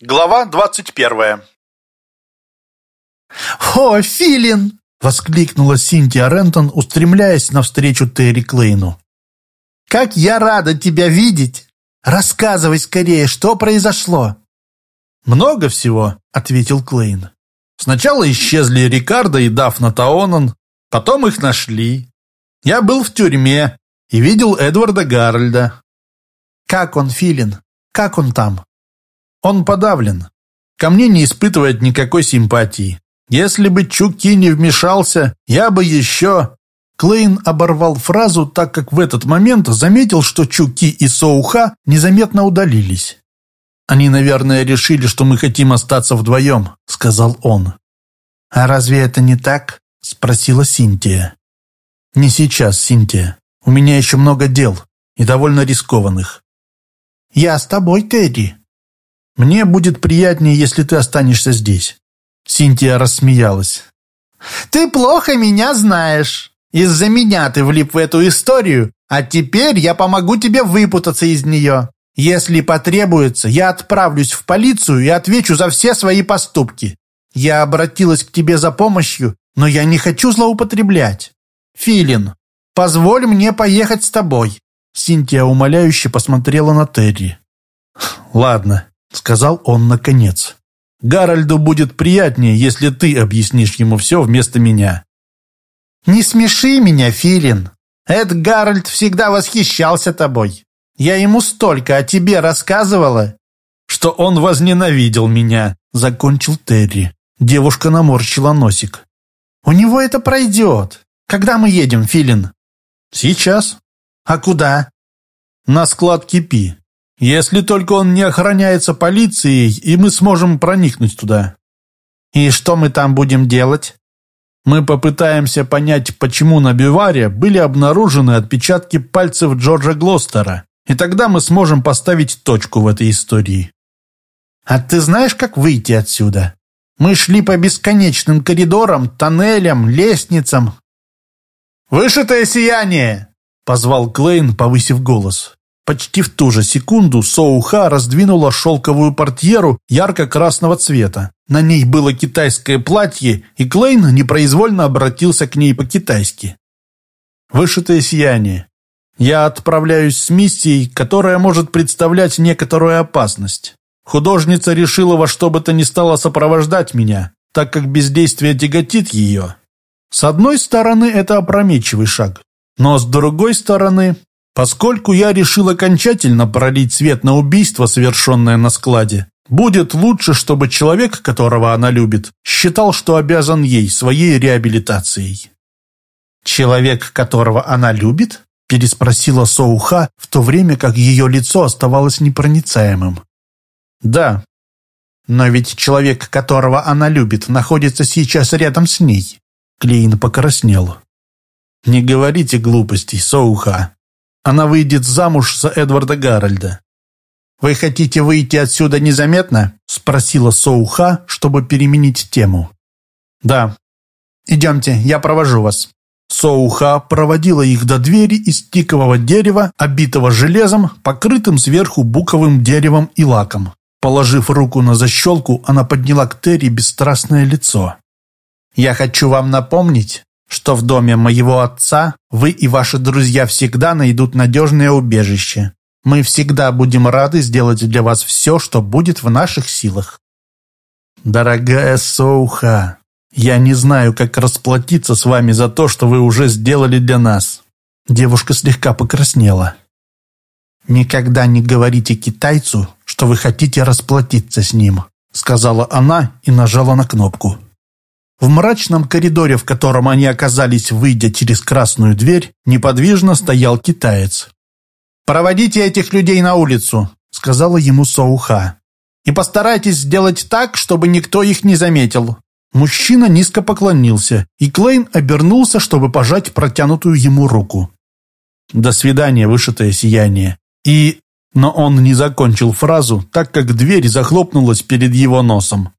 Глава двадцать первая «О, Филин!» — воскликнула Синтия Рентон, устремляясь навстречу Терри Клейну. «Как я рада тебя видеть! Рассказывай скорее, что произошло!» «Много всего», — ответил Клейн. «Сначала исчезли Рикардо и Дафна Таонан, потом их нашли. Я был в тюрьме и видел Эдварда Гарольда». «Как он, Филин? Как он там?» Он подавлен. Ко мне не испытывает никакой симпатии. Если бы Чуки не вмешался, я бы еще...» Клейн оборвал фразу, так как в этот момент заметил, что Чуки и Соуха незаметно удалились. «Они, наверное, решили, что мы хотим остаться вдвоем», — сказал он. «А разве это не так?» — спросила Синтия. «Не сейчас, Синтия. У меня еще много дел, и довольно рискованных». «Я с тобой, Тедди», «Мне будет приятнее, если ты останешься здесь». Синтия рассмеялась. «Ты плохо меня знаешь. Из-за меня ты влип в эту историю, а теперь я помогу тебе выпутаться из нее. Если потребуется, я отправлюсь в полицию и отвечу за все свои поступки. Я обратилась к тебе за помощью, но я не хочу злоупотреблять. Филин, позволь мне поехать с тобой». Синтия умоляюще посмотрела на Терри. «Ладно, — сказал он наконец. «Гарольду будет приятнее, если ты объяснишь ему все вместо меня». «Не смеши меня, Филин. Эд Гарольд всегда восхищался тобой. Я ему столько о тебе рассказывала». «Что он возненавидел меня», — закончил Терри. Девушка наморщила носик. «У него это пройдет. Когда мы едем, Филин?» «Сейчас». «А куда?» «На склад Кипи. Если только он не охраняется полицией, и мы сможем проникнуть туда. И что мы там будем делать? Мы попытаемся понять, почему на биваре были обнаружены отпечатки пальцев Джорджа Глостера, и тогда мы сможем поставить точку в этой истории. А ты знаешь, как выйти отсюда? Мы шли по бесконечным коридорам, тоннелям, лестницам. «Вышитое сияние!» — позвал Клейн, повысив голос. Почти в ту же секунду Соуха раздвинула шелковую портьеру ярко-красного цвета. На ней было китайское платье, и Клейн непроизвольно обратился к ней по-китайски. «Вышитое сияние. Я отправляюсь с миссией, которая может представлять некоторую опасность. Художница решила во что бы то ни стало сопровождать меня, так как бездействие тяготит ее. С одной стороны, это опрометчивый шаг, но с другой стороны, Поскольку я решил окончательно пролить свет на убийство, совершенное на складе, будет лучше, чтобы человек, которого она любит, считал, что обязан ей своей реабилитацией. «Человек, которого она любит?» – переспросила Соуха, в то время как ее лицо оставалось непроницаемым. «Да, но ведь человек, которого она любит, находится сейчас рядом с ней». Клейн покраснел. «Не говорите глупостей, Соуха. Она выйдет замуж за Эдварда Гарольда. «Вы хотите выйти отсюда незаметно?» – спросила Соуха, чтобы переменить тему. «Да». «Идемте, я провожу вас». Соуха проводила их до двери из тикового дерева, обитого железом, покрытым сверху буковым деревом и лаком. Положив руку на защелку, она подняла к Терри бесстрастное лицо. «Я хочу вам напомнить, что в доме моего отца вы и ваши друзья всегда найдут надежное убежище. Мы всегда будем рады сделать для вас все, что будет в наших силах. Дорогая Соуха, я не знаю, как расплатиться с вами за то, что вы уже сделали для нас. Девушка слегка покраснела. «Никогда не говорите китайцу, что вы хотите расплатиться с ним», сказала она и нажала на кнопку. В мрачном коридоре, в котором они оказались, выйдя через красную дверь, неподвижно стоял китаец. «Проводите этих людей на улицу», — сказала ему Соуха. «И постарайтесь сделать так, чтобы никто их не заметил». Мужчина низко поклонился, и Клейн обернулся, чтобы пожать протянутую ему руку. «До свидания, вышитое сияние». И... Но он не закончил фразу, так как дверь захлопнулась перед его носом.